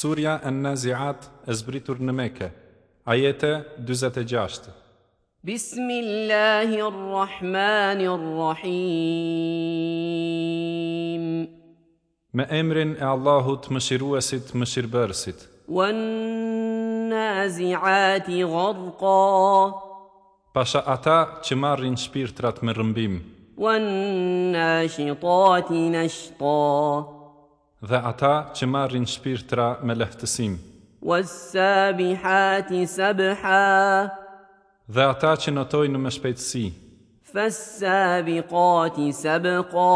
Surja e naziat e zbritur në meke Ajete 26 Bismillahirrahmanirrahim Me emrin e Allahut më shiruesit, më shirbërsit naziat i vërka Pasha ata që marrin shpirtrat me rëmbim Vën në shqitati dhe ata që marrin shpirtra me lehtësim. Was sabihati sabha. Dhe ata që notojnë me shpejtësi. Fas sabiqati sabqa.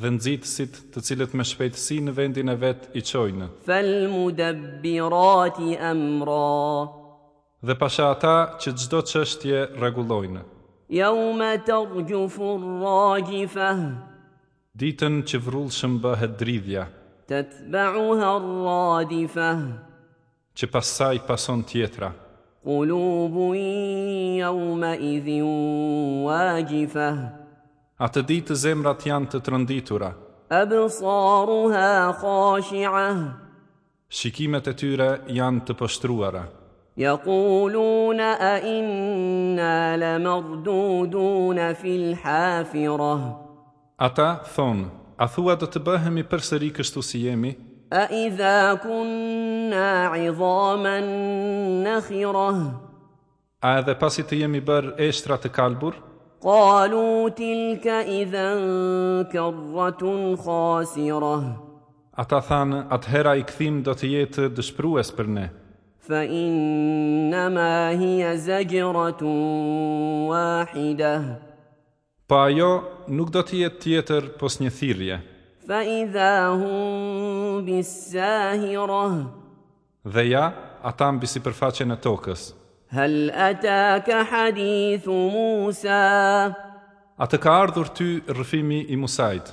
Dhe nxitësit, të cilët me shpejtësi në vendin e vet i çojnë. Fal mudabbirati amra. Dhe pasha ata që çdo çështje rregullojnë. Yawma tarjufu rajfa ditën që vrullshëm bëhet dridhja, të të ba'uha rradifa, që pasaj pason tjetra, kulubu i jaume wajifa, atë ditë zemrat janë të trënditura, e khashia, shikimet e tyre janë të pështruara, Jekuluna a inna le mërdu fil hafirah, Ata thonë, a thua do të bëhemi përsëri kështu si jemi? A i dha kunna i dhaman në khirah? A edhe pasi të jemi bërë eshtra të kalbur? Kalu tilka i dha kërratun khasirah. Ata thanë, atëhera i këthim do të jetë dëshprues për ne. Fa inna ma hi e zegjëratun wahidah pa ajo nuk do të jetë tjetër pos një thirrje. Fa idha hum bisahira. Dhe ja, ata mbi sipërfaqen e tokës. Hal ataka hadith Musa? A të ka ardhur ty rrëfimi i Musait?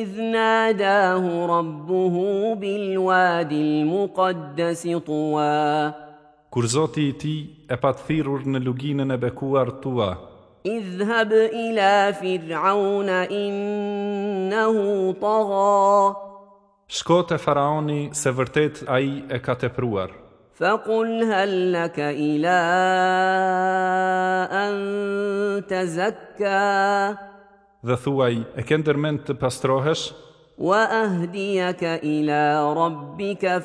Idh nadahu rabbuhu bil wadi al muqaddas tuwa. Kur Zoti i ti e pa thirrur në luginën e bekuar tua. اذهب الى فرعون انه طغى Shko të faraoni se vërtet a e ka të pruar. Fëkun hëllëka ila anë të zakka. Dhe thuaj, e këndër mend të pastrohesh? ila rabbika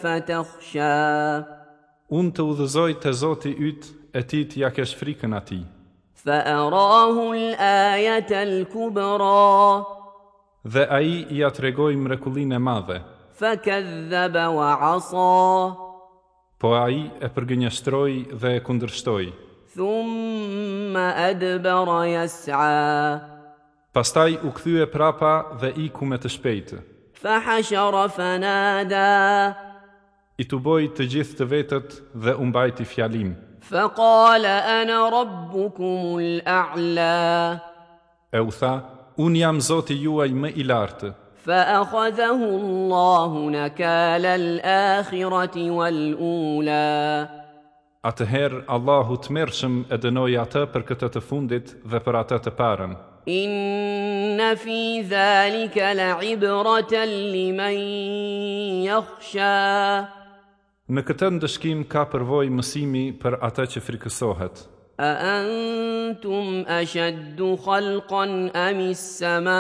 Unë të udhëzoj të zoti ytë, e ti t'ja kesh frikën ati fa arahu al-ayata al-kubra dhe ai ja tregoi mrekullinë e madhe fa kadhaba wa asa po ai e përgënjeshtroi dhe e kundërshtoi thumma adbara yas'a pastaj u kthye prapa dhe iku me të shpejtë fa hashara fanada i të boj të gjithë të vetët dhe umbajti fjalim. Faqala ana rabbukum al-a'la. Osa, Uniam Zoti juaj më i lartë. Fa akhadha Allah hunaka lal-akhirati wal-ula. Ather Allahu tmerrshëm e dënoi atë për këtë të fundit dhe për atë të parën. Inna fi zalika la'ibra liman yahsha. Në këtë ndëshkim ka përvojë mësimi për ata që frikësohet. A antum ashaddu khalqan am is-sama?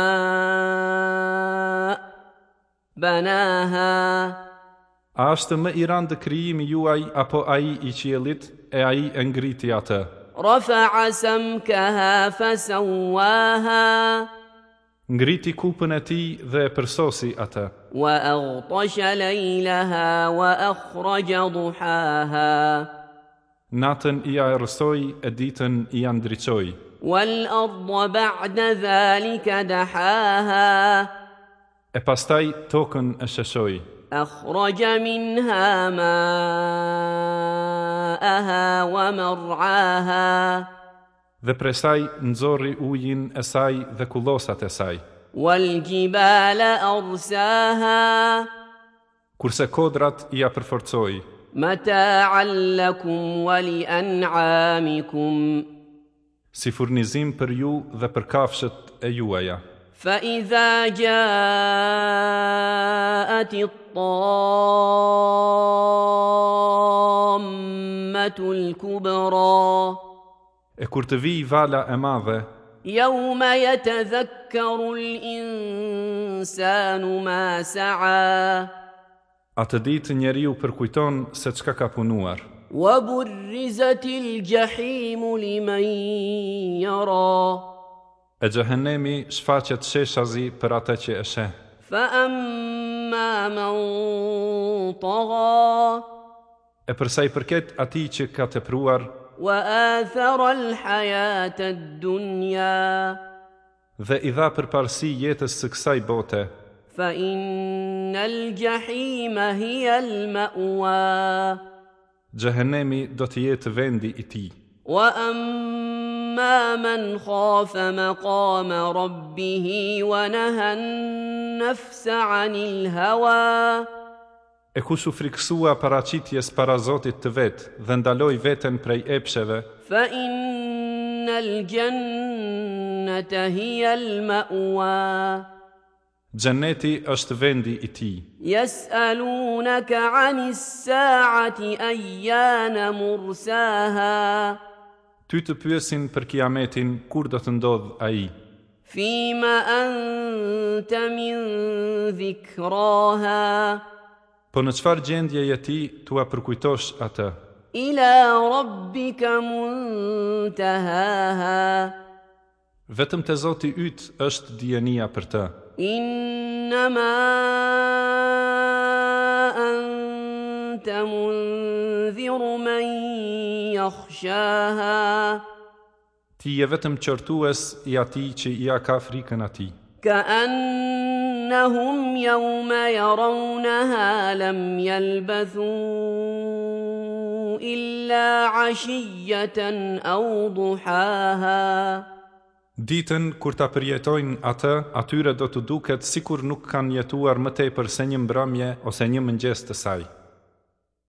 Banaha. A është më i rëndë krijimi juaj apo ai i qiellit e ai e ngriti atë? Rafa'a samkaha fa sawaha ngriti kupën e tij dhe e përsosi atë. Natën i ajrësoi e ditën i andriçoi. Wal ardha ba'da zalika dahaha. E pastaj tokën e sheshoi. Akhraja minha ma'aha wa dhe vepresaj nxorri ujin e saj dhe kullosat e saj kurse kodrat ja perforcoi an'amikum, si furnizim për ju dhe për kafshët e juaja Fa idha t t t E kur të vi vala e madhe, Jaume jetë dhekërul insanu ma sa'a, A të ditë njeri u përkujton se çka ka punuar. Wa burrizat il gjahimu li jara. E gjëhenemi shfaqet sheshazi për ata që e sheh. Fa amma man taga. E përsa i përket ati që ka të pruar, wa athara al-hayata ad-dunya dhe i dha përparësi jetës së kësaj bote fa innal jahima hiya al-ma'wa jahannami do të jet vendi i ti wa amma man khafa maqama rabbihi wa nahana nafsa e kush u friksua para para Zotit të vetë dhe ndaloi veten prej epsheve fa innal jannata hiya al ma'wa Gjenneti është vendi i ti. Jes aluna ka saati a janë mursaha. Ty të pyesin për kiametin kur do të ndodh a i. Fima anë të min dhikraha. Po në qëfar gjendje je ti të a përkujtosh atë? Ila rabbi ka mund të haha. Vetëm të zoti ytë është djenia për të. Inna ma anta mundhiru men ha. Ti je vetëm qërtues i ati që i a ka frikën ati. Ka an innahum yawma yarawunaha lam yalbathu illa ashiyatan aw duhaha Ditën kur ta përjetojnë atë, atyre do të duket sikur nuk kanë jetuar më tepër se një mbrëmje ose një mëngjes të saj.